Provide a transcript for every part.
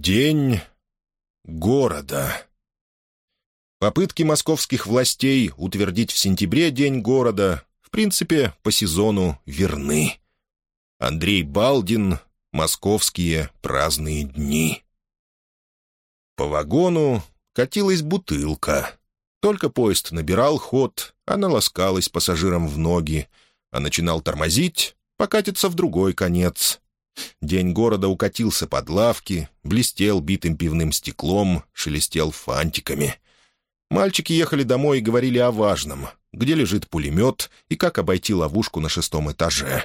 День города. Попытки московских властей утвердить в сентябре День города, в принципе, по сезону верны. Андрей Балдин «Московские праздные дни». По вагону катилась бутылка. Только поезд набирал ход, она ласкалась пассажирам в ноги, а начинал тормозить, покатится в другой конец. День города укатился под лавки, блестел битым пивным стеклом, шелестел фантиками. Мальчики ехали домой и говорили о важном, где лежит пулемет и как обойти ловушку на шестом этаже.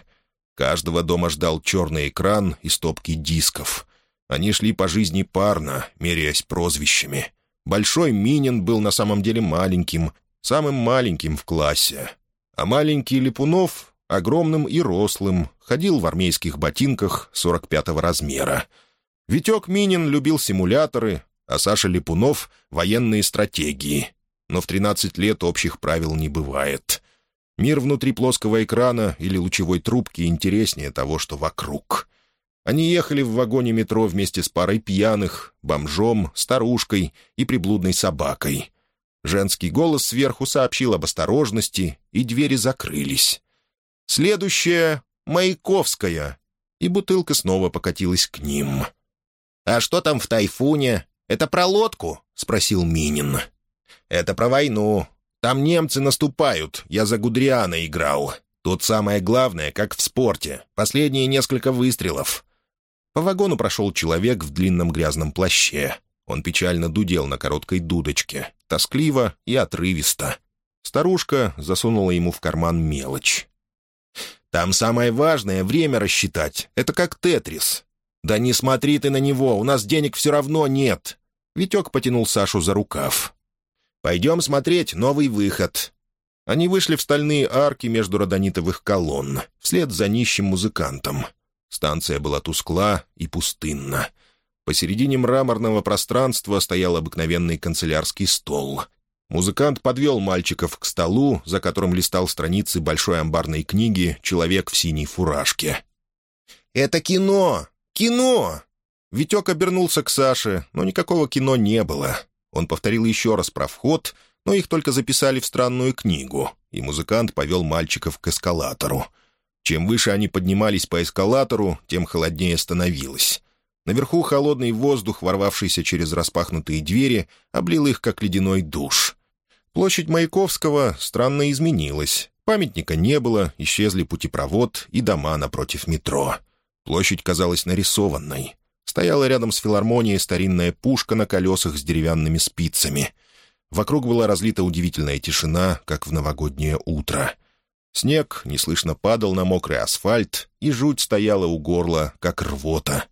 Каждого дома ждал черный экран и стопки дисков. Они шли по жизни парно, меряясь прозвищами. Большой Минин был на самом деле маленьким, самым маленьким в классе. А маленький Липунов огромным и рослым, ходил в армейских ботинках 45-го размера. Витек Минин любил симуляторы, а Саша Липунов — военные стратегии. Но в 13 лет общих правил не бывает. Мир внутри плоского экрана или лучевой трубки интереснее того, что вокруг. Они ехали в вагоне метро вместе с парой пьяных, бомжом, старушкой и приблудной собакой. Женский голос сверху сообщил об осторожности, и двери закрылись. Следующая — Маяковская, и бутылка снова покатилась к ним. «А что там в «Тайфуне»? Это про лодку?» — спросил Минин. «Это про войну. Там немцы наступают. Я за Гудриана играл. Тут самое главное, как в спорте. Последние несколько выстрелов». По вагону прошел человек в длинном грязном плаще. Он печально дудел на короткой дудочке, тоскливо и отрывисто. Старушка засунула ему в карман мелочь. Там самое важное — время рассчитать. Это как Тетрис. Да не смотри ты на него, у нас денег все равно нет. Витек потянул Сашу за рукав. «Пойдем смотреть новый выход». Они вышли в стальные арки между родонитовых колонн, вслед за нищим музыкантом. Станция была тускла и пустынна. Посередине мраморного пространства стоял обыкновенный канцелярский стол. Музыкант подвел мальчиков к столу, за которым листал страницы большой амбарной книги «Человек в синей фуражке». «Это кино! Кино!» Витек обернулся к Саше, но никакого кино не было. Он повторил еще раз про вход, но их только записали в странную книгу, и музыкант повел мальчиков к эскалатору. Чем выше они поднимались по эскалатору, тем холоднее становилось. Наверху холодный воздух, ворвавшийся через распахнутые двери, облил их, как ледяной душ. Площадь Маяковского странно изменилась. Памятника не было, исчезли путепровод и дома напротив метро. Площадь казалась нарисованной. Стояла рядом с филармонией старинная пушка на колесах с деревянными спицами. Вокруг была разлита удивительная тишина, как в новогоднее утро. Снег неслышно падал на мокрый асфальт, и жуть стояла у горла, как рвота.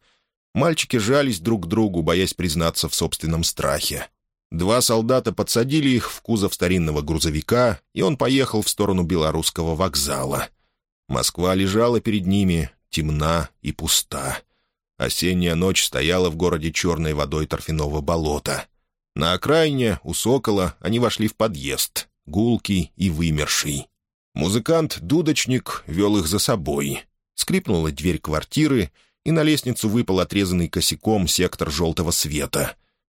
Мальчики жались друг к другу, боясь признаться в собственном страхе. Два солдата подсадили их в кузов старинного грузовика, и он поехал в сторону белорусского вокзала. Москва лежала перед ними, темна и пуста. Осенняя ночь стояла в городе черной водой торфяного болота. На окраине, у Сокола, они вошли в подъезд, гулкий и вымерший. Музыкант-дудочник вел их за собой. Скрипнула дверь квартиры, и на лестницу выпал отрезанный косяком сектор желтого света.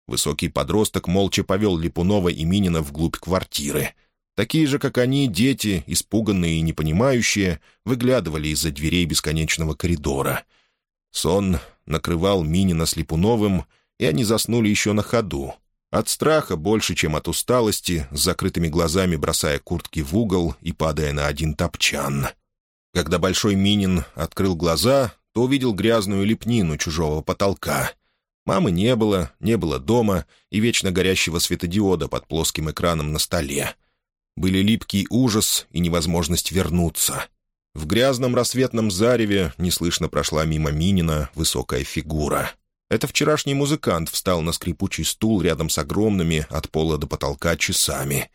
Высокий подросток молча повел Липунова и Минина вглубь квартиры. Такие же, как они, дети, испуганные и непонимающие, выглядывали из-за дверей бесконечного коридора. Сон накрывал Минина с Липуновым, и они заснули еще на ходу. От страха больше, чем от усталости, с закрытыми глазами бросая куртки в угол и падая на один топчан. Когда Большой Минин открыл глаза, то увидел грязную лепнину чужого потолка — Мамы не было, не было дома и вечно горящего светодиода под плоским экраном на столе. Были липкий ужас и невозможность вернуться. В грязном рассветном зареве неслышно прошла мимо Минина высокая фигура. Это вчерашний музыкант встал на скрипучий стул рядом с огромными от пола до потолка часами.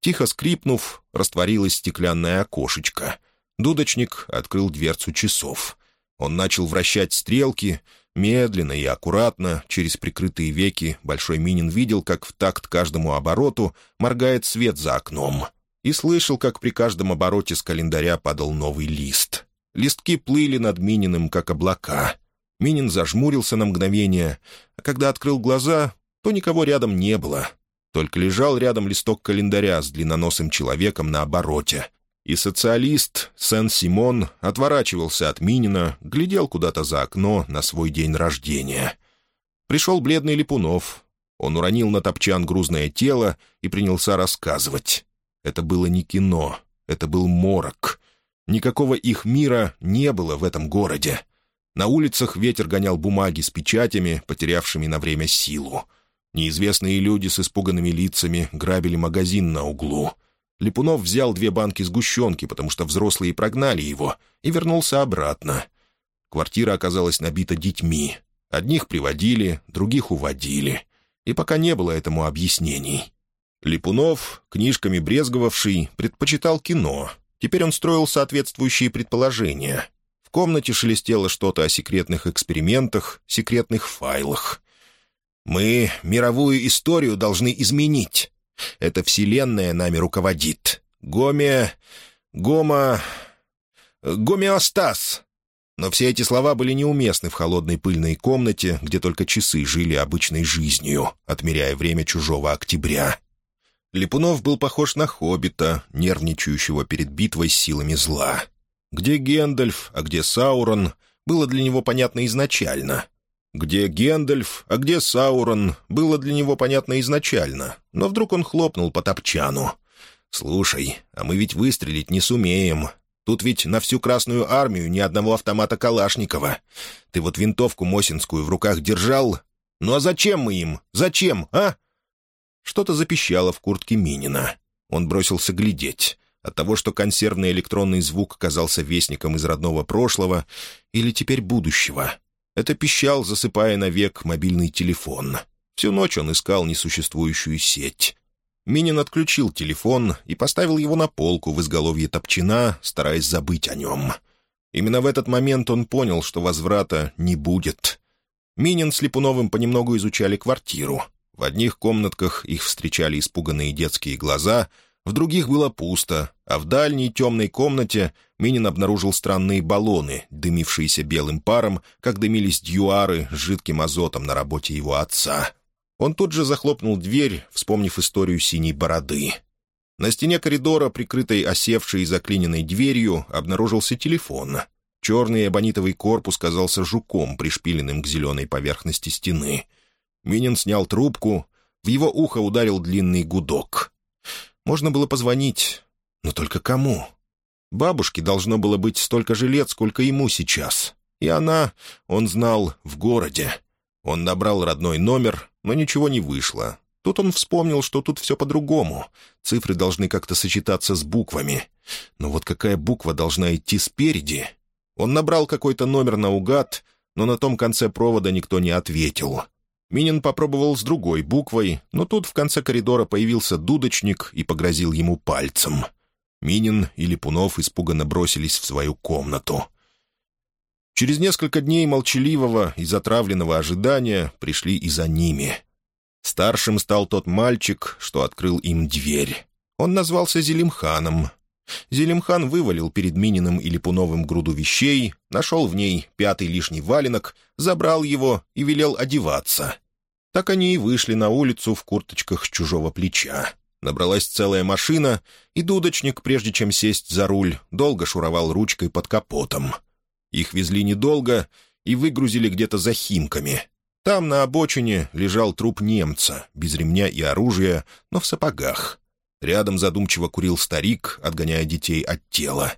Тихо скрипнув, растворилось стеклянное окошечко. Дудочник открыл дверцу часов. Он начал вращать стрелки — Медленно и аккуратно, через прикрытые веки, Большой Минин видел, как в такт каждому обороту моргает свет за окном. И слышал, как при каждом обороте с календаря падал новый лист. Листки плыли над Мининым, как облака. Минин зажмурился на мгновение, а когда открыл глаза, то никого рядом не было. Только лежал рядом листок календаря с длинноносым человеком на обороте. И социалист Сен-Симон отворачивался от Минина, глядел куда-то за окно на свой день рождения. Пришел бледный Липунов. Он уронил на топчан грузное тело и принялся рассказывать. Это было не кино, это был морок. Никакого их мира не было в этом городе. На улицах ветер гонял бумаги с печатями, потерявшими на время силу. Неизвестные люди с испуганными лицами грабили магазин на углу. Липунов взял две банки сгущенки, потому что взрослые прогнали его, и вернулся обратно. Квартира оказалась набита детьми. Одних приводили, других уводили. И пока не было этому объяснений. Липунов, книжками брезговавший, предпочитал кино. Теперь он строил соответствующие предположения — в комнате шелестело что-то о секретных экспериментах, секретных файлах. «Мы мировую историю должны изменить. Эта вселенная нами руководит. Гоме... Гома... Гомеостаз!» Но все эти слова были неуместны в холодной пыльной комнате, где только часы жили обычной жизнью, отмеряя время чужого октября. Липунов был похож на хоббита, нервничающего перед битвой с силами зла. Где Гендальф, а где Саурон, было для него понятно изначально. Где Гендальф, а где Саурон, было для него понятно изначально, но вдруг он хлопнул по топчану. «Слушай, а мы ведь выстрелить не сумеем. Тут ведь на всю Красную Армию ни одного автомата Калашникова. Ты вот винтовку Мосинскую в руках держал? Ну а зачем мы им? Зачем, а?» Что-то запищало в куртке Минина. Он бросился глядеть от того, что консервный электронный звук казался вестником из родного прошлого или теперь будущего. Это пищал, засыпая навек мобильный телефон. Всю ночь он искал несуществующую сеть. Минин отключил телефон и поставил его на полку в изголовье топчина, стараясь забыть о нем. Именно в этот момент он понял, что возврата не будет. Минин с Липуновым понемногу изучали квартиру. В одних комнатках их встречали испуганные детские глаза — в других было пусто, а в дальней темной комнате Минин обнаружил странные баллоны, дымившиеся белым паром, как дымились дьюары с жидким азотом на работе его отца. Он тут же захлопнул дверь, вспомнив историю синей бороды. На стене коридора, прикрытой осевшей и заклиненной дверью, обнаружился телефон. Черный эбонитовый корпус казался жуком, пришпиленным к зеленой поверхности стены. Минин снял трубку, в его ухо ударил длинный гудок. Можно было позвонить, но только кому? Бабушке должно было быть столько же лет, сколько ему сейчас. И она, он знал, в городе. Он набрал родной номер, но ничего не вышло. Тут он вспомнил, что тут все по-другому. Цифры должны как-то сочетаться с буквами. Но вот какая буква должна идти спереди? Он набрал какой-то номер наугад, но на том конце провода никто не ответил. Минин попробовал с другой буквой, но тут в конце коридора появился дудочник и погрозил ему пальцем. Минин и Липунов испуганно бросились в свою комнату. Через несколько дней молчаливого и затравленного ожидания пришли и за ними. Старшим стал тот мальчик, что открыл им дверь. Он назвался Зелимханом. Зелимхан вывалил перед Мининым и Липуновым груду вещей, нашел в ней пятый лишний валенок, забрал его и велел одеваться. Так они и вышли на улицу в курточках с чужого плеча. Набралась целая машина, и дудочник, прежде чем сесть за руль, долго шуровал ручкой под капотом. Их везли недолго и выгрузили где-то за Химками. Там, на обочине, лежал труп немца, без ремня и оружия, но в сапогах. Рядом задумчиво курил старик, отгоняя детей от тела.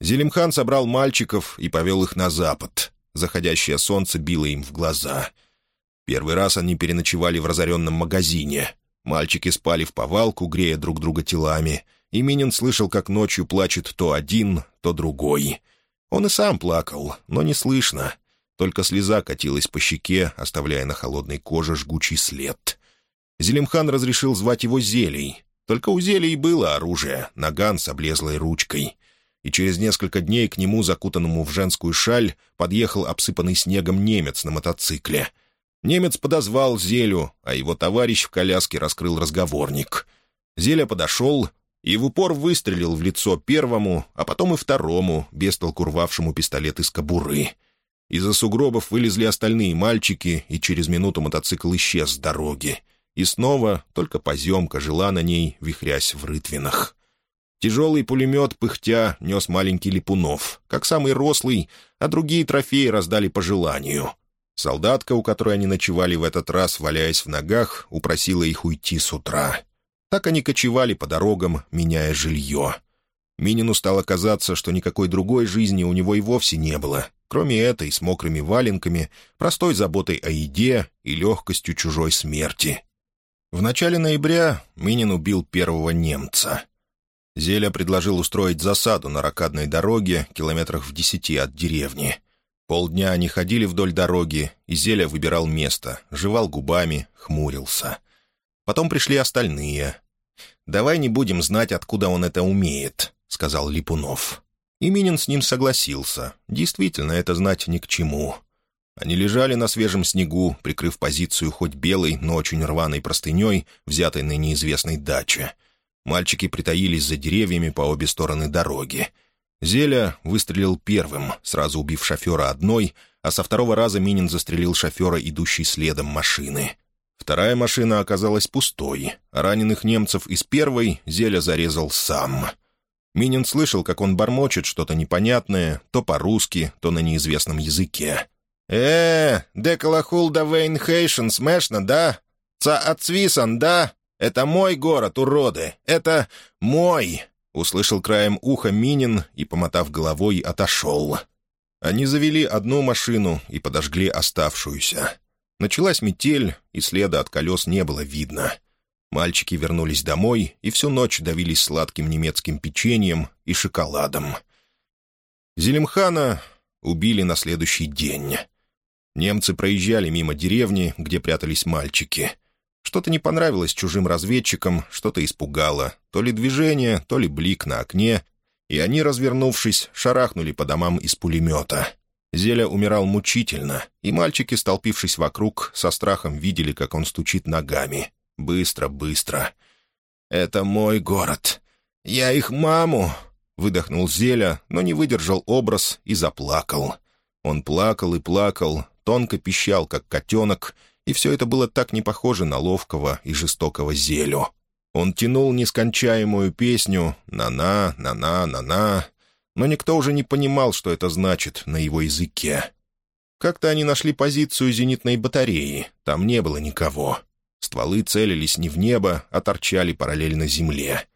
Зелимхан собрал мальчиков и повел их на запад. Заходящее солнце било им в глаза. Первый раз они переночевали в разоренном магазине. Мальчики спали в повалку, грея друг друга телами. И Минин слышал, как ночью плачет то один, то другой. Он и сам плакал, но не слышно. Только слеза катилась по щеке, оставляя на холодной коже жгучий след. Зелимхан разрешил звать его Зелей, только у зелий было оружие, наган с облезлой ручкой. И через несколько дней к нему, закутанному в женскую шаль, подъехал обсыпанный снегом немец на мотоцикле. Немец подозвал Зелю, а его товарищ в коляске раскрыл разговорник. Зеля подошел и в упор выстрелил в лицо первому, а потом и второму, без толку рвавшему пистолет из кобуры. Из-за сугробов вылезли остальные мальчики, и через минуту мотоцикл исчез с дороги. И снова только поземка жила на ней, вихрясь в рытвинах. Тяжелый пулемет, пыхтя, нес маленький Липунов, как самый рослый, а другие трофеи раздали по желанию. Солдатка, у которой они ночевали в этот раз, валяясь в ногах, упросила их уйти с утра. Так они кочевали по дорогам, меняя жилье. Минину стало казаться, что никакой другой жизни у него и вовсе не было, кроме этой с мокрыми валенками, простой заботой о еде и легкостью чужой смерти. В начале ноября Минин убил первого немца. Зеля предложил устроить засаду на ракадной дороге, километрах в десяти от деревни. Полдня они ходили вдоль дороги, и Зеля выбирал место, жевал губами, хмурился. Потом пришли остальные. «Давай не будем знать, откуда он это умеет», — сказал Липунов. И Минин с ним согласился. Действительно, это знать ни к чему. Они лежали на свежем снегу, прикрыв позицию хоть белой, но очень рваной простыней, взятой на неизвестной даче. Мальчики притаились за деревьями по обе стороны дороги — Зеля выстрелил первым, сразу убив шофера одной, а со второго раза Минин застрелил шофера, идущей следом машины. Вторая машина оказалась пустой, а раненых немцев из первой Зеля зарезал сам. Минин слышал, как он бормочет что-то непонятное, то по-русски, то на неизвестном языке. «Э, декалахул да вейнхейшен смешно, да? Ца отцвисан, да? Это мой город, уроды! Это мой!» Услышал краем уха Минин и, помотав головой, отошел. Они завели одну машину и подожгли оставшуюся. Началась метель, и следа от колес не было видно. Мальчики вернулись домой и всю ночь давились сладким немецким печеньем и шоколадом. Зелимхана убили на следующий день. Немцы проезжали мимо деревни, где прятались мальчики — что-то не понравилось чужим разведчикам, что-то испугало. То ли движение, то ли блик на окне. И они, развернувшись, шарахнули по домам из пулемета. Зеля умирал мучительно, и мальчики, столпившись вокруг, со страхом видели, как он стучит ногами. Быстро, быстро. «Это мой город. Я их маму!» Выдохнул Зеля, но не выдержал образ и заплакал. Он плакал и плакал, тонко пищал, как котенок — и все это было так не похоже на ловкого и жестокого Зелю. Он тянул нескончаемую песню «на-на, на-на, на-на», но никто уже не понимал, что это значит на его языке. Как-то они нашли позицию зенитной батареи, там не было никого. Стволы целились не в небо, а торчали параллельно земле.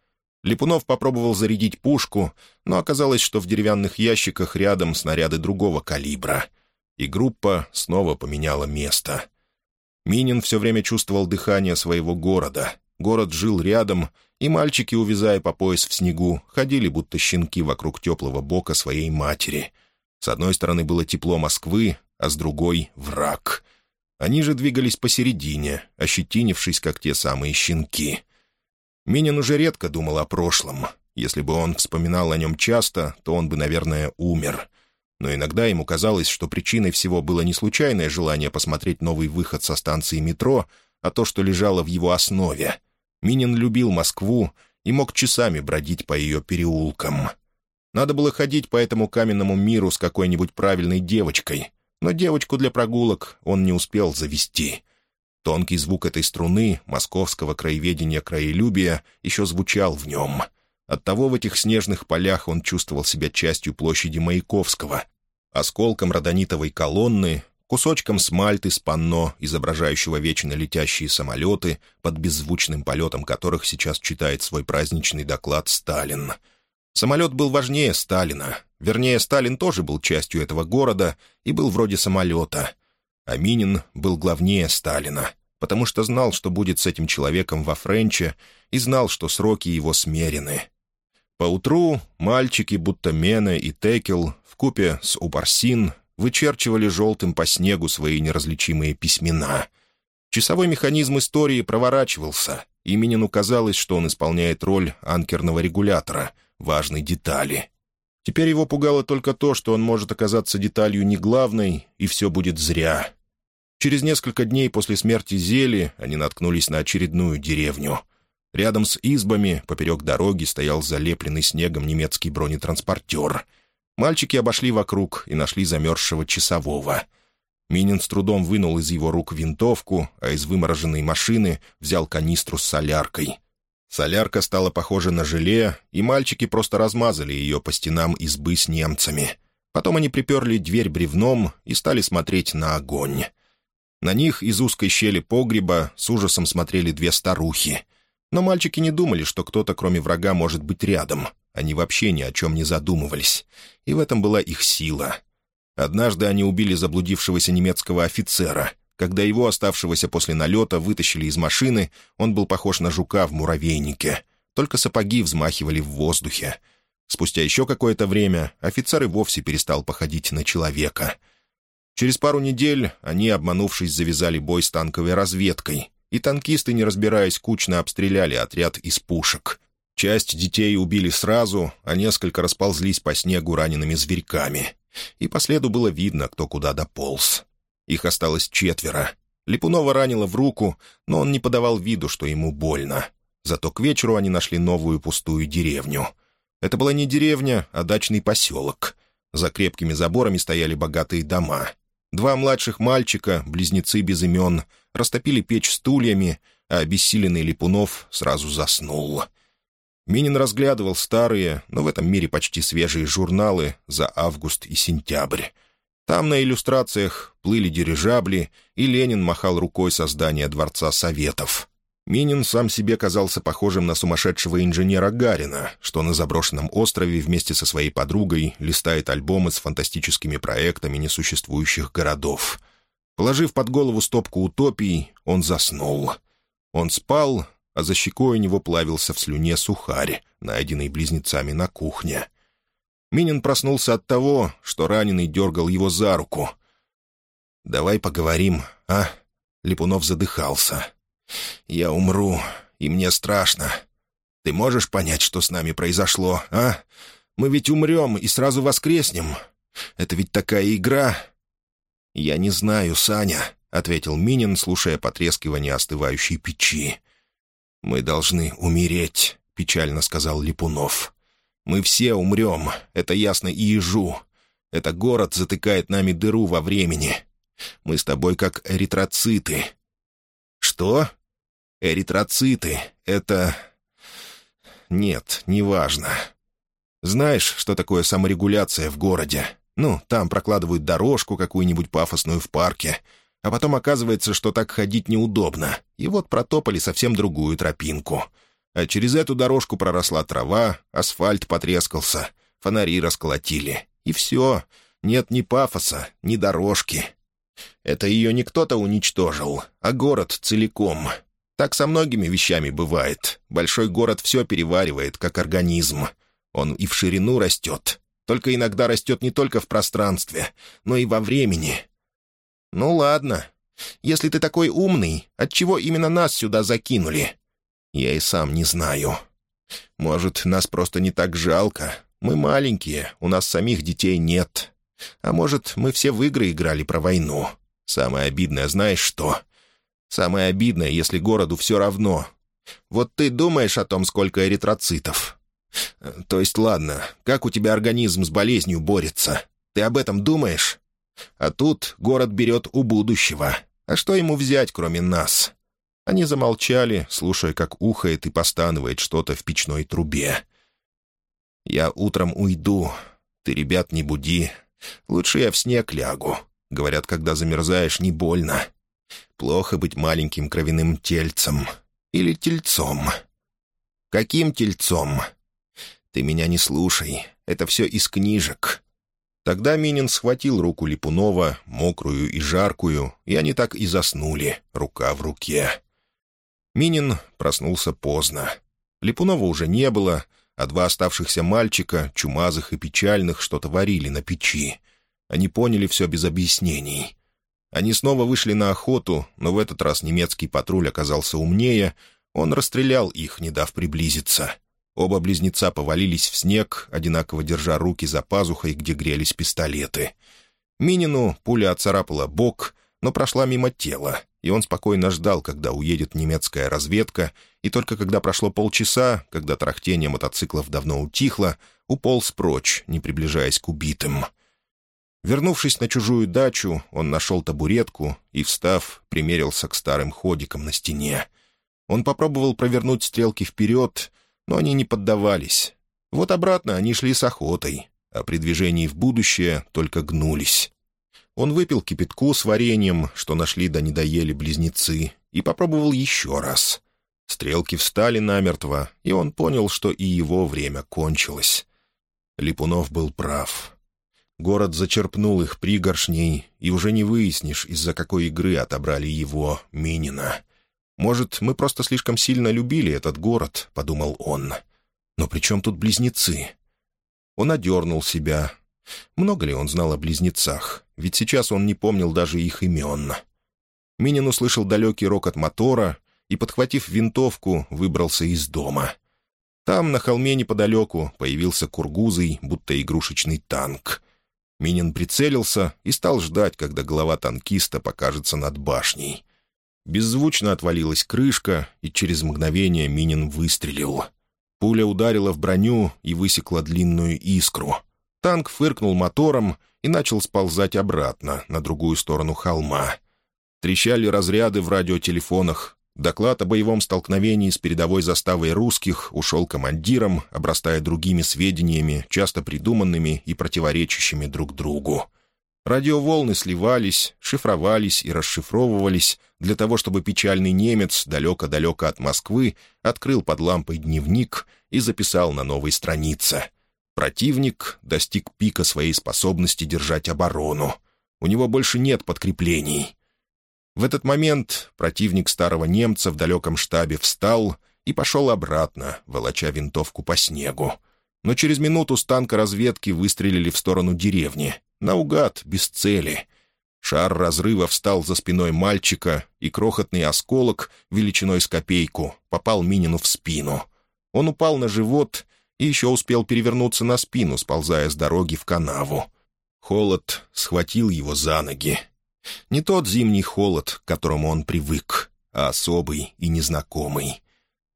Липунов попробовал зарядить пушку, но оказалось, что в деревянных ящиках рядом снаряды другого калибра. И группа снова поменяла место. Минин все время чувствовал дыхание своего города. Город жил рядом, и мальчики, увязая по пояс в снегу, ходили будто щенки вокруг теплого бока своей матери. С одной стороны было тепло Москвы, а с другой — враг. Они же двигались посередине, ощетинившись, как те самые щенки. Минин уже редко думал о прошлом. Если бы он вспоминал о нем часто, то он бы, наверное, умер — но иногда ему казалось, что причиной всего было не случайное желание посмотреть новый выход со станции метро, а то, что лежало в его основе. Минин любил Москву и мог часами бродить по ее переулкам. Надо было ходить по этому каменному миру с какой-нибудь правильной девочкой, но девочку для прогулок он не успел завести. Тонкий звук этой струны, московского краеведения-краелюбия, еще звучал в нем. Оттого в этих снежных полях он чувствовал себя частью площади Маяковского, осколком родонитовой колонны, кусочком смальты с панно, изображающего вечно летящие самолеты, под беззвучным полетом которых сейчас читает свой праздничный доклад Сталин. Самолет был важнее Сталина. Вернее, Сталин тоже был частью этого города и был вроде самолета. А Минин был главнее Сталина, потому что знал, что будет с этим человеком во Френче, и знал, что сроки его смерены. Поутру мальчики, будто Мене и Текел, вкупе с Упарсин вычерчивали желтым по снегу свои неразличимые письмена. Часовой механизм истории проворачивался, и Минину казалось, что он исполняет роль анкерного регулятора, важной детали. Теперь его пугало только то, что он может оказаться деталью не главной, и все будет зря. Через несколько дней после смерти Зели они наткнулись на очередную деревню. Рядом с избами, поперек дороги, стоял залепленный снегом немецкий бронетранспортер — Мальчики обошли вокруг и нашли замерзшего часового. Минин с трудом вынул из его рук винтовку, а из вымороженной машины взял канистру с соляркой. Солярка стала похожа на желе, и мальчики просто размазали ее по стенам избы с немцами. Потом они приперли дверь бревном и стали смотреть на огонь. На них из узкой щели погреба с ужасом смотрели две старухи. Но мальчики не думали, что кто-то, кроме врага, может быть рядом. Они вообще ни о чем не задумывались. И в этом была их сила. Однажды они убили заблудившегося немецкого офицера — когда его, оставшегося после налета, вытащили из машины, он был похож на жука в муравейнике. Только сапоги взмахивали в воздухе. Спустя еще какое-то время офицер и вовсе перестал походить на человека. Через пару недель они, обманувшись, завязали бой с танковой разведкой, и танкисты, не разбираясь, кучно обстреляли отряд из пушек. Часть детей убили сразу, а несколько расползлись по снегу ранеными зверьками. И по следу было видно, кто куда дополз. Их осталось четверо. Липунова ранило в руку, но он не подавал виду, что ему больно. Зато к вечеру они нашли новую пустую деревню. Это была не деревня, а дачный поселок. За крепкими заборами стояли богатые дома. Два младших мальчика, близнецы без имен, растопили печь стульями, а обессиленный Липунов сразу заснул. Минин разглядывал старые, но в этом мире почти свежие журналы за август и сентябрь. Там на иллюстрациях плыли дирижабли, и Ленин махал рукой со здания Дворца Советов. Минин сам себе казался похожим на сумасшедшего инженера Гарина, что на заброшенном острове вместе со своей подругой листает альбомы с фантастическими проектами несуществующих городов. Положив под голову стопку утопий, он заснул. Он спал, а за щекой у него плавился в слюне сухарь, найденный близнецами на кухне. Минин проснулся от того, что раненый дергал его за руку. «Давай поговорим, а?» Липунов задыхался. «Я умру, и мне страшно. Ты можешь понять, что с нами произошло, а? Мы ведь умрем и сразу воскреснем. Это ведь такая игра». «Я не знаю, Саня», — ответил Минин, слушая потрескивание остывающей печи. «Мы должны умереть», — печально сказал Липунов. Мы все умрем, это ясно и ежу. Это город затыкает нами дыру во времени. Мы с тобой как эритроциты». «Что?» «Эритроциты — это...» «Нет, неважно. Знаешь, что такое саморегуляция в городе? Ну, там прокладывают дорожку какую-нибудь пафосную в парке, а потом оказывается, что так ходить неудобно, и вот протопали совсем другую тропинку а через эту дорожку проросла трава, асфальт потрескался, фонари расколотили. И все. Нет ни пафоса, ни дорожки. Это ее не кто-то уничтожил, а город целиком. Так со многими вещами бывает. Большой город все переваривает, как организм. Он и в ширину растет. Только иногда растет не только в пространстве, но и во времени. Ну ладно. Если ты такой умный, отчего именно нас сюда закинули? Я и сам не знаю. Может, нас просто не так жалко. Мы маленькие, у нас самих детей нет. А может, мы все в игры играли про войну. Самое обидное, знаешь что? Самое обидное, если городу все равно. Вот ты думаешь о том, сколько эритроцитов? То есть, ладно, как у тебя организм с болезнью борется? Ты об этом думаешь? А тут город берет у будущего. А что ему взять, кроме нас? Они замолчали, слушая, как ухает и постанывает что-то в печной трубе. «Я утром уйду. Ты ребят не буди. Лучше я в снег лягу. Говорят, когда замерзаешь, не больно. Плохо быть маленьким кровяным тельцем. Или тельцом. Каким тельцом? Ты меня не слушай. Это все из книжек». Тогда Минин схватил руку Липунова, мокрую и жаркую, и они так и заснули, рука в руке. Минин проснулся поздно. Липунова уже не было, а два оставшихся мальчика, чумазых и печальных, что-то варили на печи. Они поняли все без объяснений. Они снова вышли на охоту, но в этот раз немецкий патруль оказался умнее. Он расстрелял их, не дав приблизиться. Оба близнеца повалились в снег, одинаково держа руки за пазухой, где грелись пистолеты. Минину пуля отцарапала бок, но прошла мимо тела, и он спокойно ждал, когда уедет немецкая разведка, и только когда прошло полчаса, когда трахтение мотоциклов давно утихло, уполз прочь, не приближаясь к убитым. Вернувшись на чужую дачу, он нашел табуретку и, встав, примерился к старым ходикам на стене. Он попробовал провернуть стрелки вперед, но они не поддавались. Вот обратно они шли с охотой, а при движении в будущее только гнулись. Он выпил кипятку с вареньем, что нашли да не доели близнецы, и попробовал еще раз. Стрелки встали намертво, и он понял, что и его время кончилось. Липунов был прав. Город зачерпнул их пригоршней, и уже не выяснишь, из-за какой игры отобрали его, Минина. «Может, мы просто слишком сильно любили этот город», — подумал он. «Но при чем тут близнецы?» Он одернул себя. Много ли он знал о близнецах? Ведь сейчас он не помнил даже их имен. Минин услышал далекий рокот мотора и, подхватив винтовку, выбрался из дома. Там, на холме неподалеку, появился кургузый, будто игрушечный танк. Минин прицелился и стал ждать, когда голова танкиста покажется над башней. Беззвучно отвалилась крышка, и через мгновение Минин выстрелил. Пуля ударила в броню и высекла длинную искру. Танк фыркнул мотором и начал сползать обратно, на другую сторону холма. Трещали разряды в радиотелефонах. Доклад о боевом столкновении с передовой заставой русских ушел командиром, обрастая другими сведениями, часто придуманными и противоречащими друг другу. Радиоволны сливались, шифровались и расшифровывались для того, чтобы печальный немец, далеко-далеко от Москвы, открыл под лампой дневник и записал на новой странице. Противник достиг пика своей способности держать оборону. У него больше нет подкреплений. В этот момент противник старого немца в далеком штабе встал и пошел обратно, волоча винтовку по снегу. Но через минуту с танка разведки выстрелили в сторону деревни, Наугад, без цели. Шар разрыва встал за спиной мальчика, и крохотный осколок, величиной с копейку, попал Минину в спину. Он упал на живот и еще успел перевернуться на спину, сползая с дороги в канаву. Холод схватил его за ноги. Не тот зимний холод, к которому он привык, а особый и незнакомый.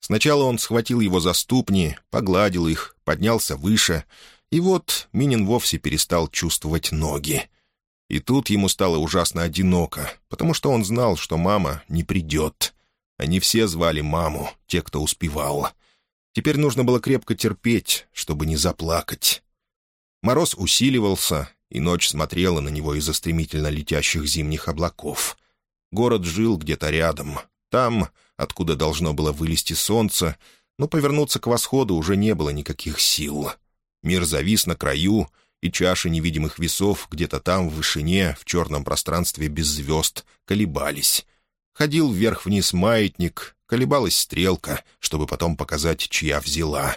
Сначала он схватил его за ступни, погладил их, поднялся выше — и вот Минин вовсе перестал чувствовать ноги. И тут ему стало ужасно одиноко, потому что он знал, что мама не придет. Они все звали маму, те, кто успевал. Теперь нужно было крепко терпеть, чтобы не заплакать. Мороз усиливался, и ночь смотрела на него из-за стремительно летящих зимних облаков. Город жил где-то рядом, там, откуда должно было вылезти солнце, но повернуться к восходу уже не было никаких сил. Мир завис на краю, и чаши невидимых весов где-то там, в вышине, в черном пространстве без звезд, колебались. Ходил вверх-вниз маятник, колебалась стрелка, чтобы потом показать, чья взяла.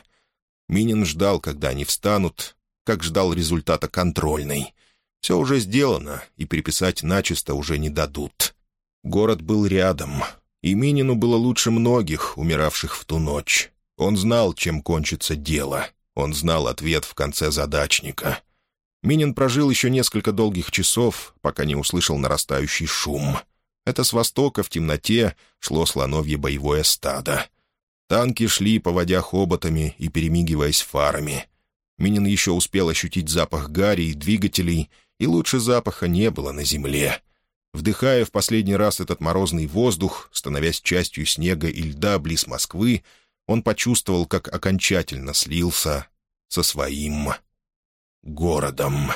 Минин ждал, когда они встанут, как ждал результата контрольной. Все уже сделано, и переписать начисто уже не дадут. Город был рядом, и Минину было лучше многих, умиравших в ту ночь. Он знал, чем кончится дело — он знал ответ в конце задачника. Минин прожил еще несколько долгих часов, пока не услышал нарастающий шум. Это с востока в темноте шло слоновье боевое стадо. Танки шли, поводя хоботами и перемигиваясь фарами. Минин еще успел ощутить запах гари и двигателей, и лучше запаха не было на земле. Вдыхая в последний раз этот морозный воздух, становясь частью снега и льда близ Москвы, он почувствовал, как окончательно слился со своим городом.